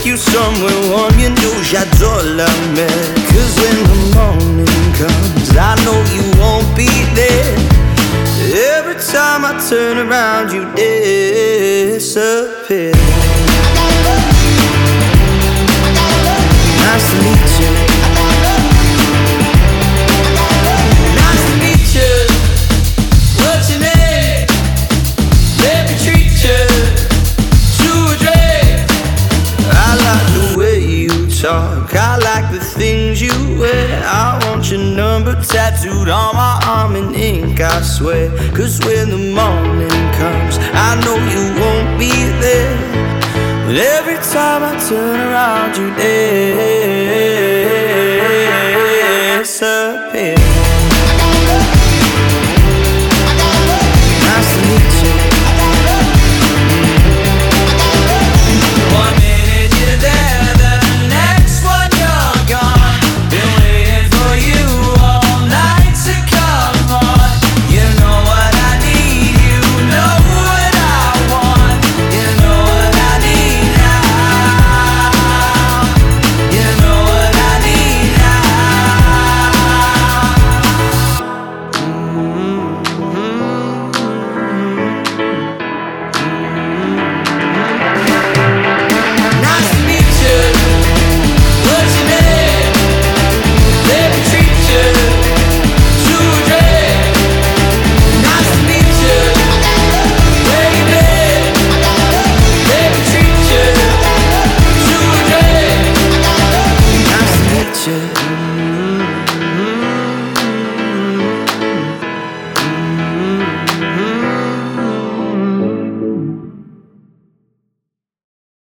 Take you somewhere warm. You know j'adore la mer. Cause when the morning comes, I know you won't be there. Every time I turn around, you disappear. Talk. I like the things you wear. I want your number tattooed on my arm in ink, I swear. Cause when the morning comes, I know you won't be there. But every time I turn around, you disappear.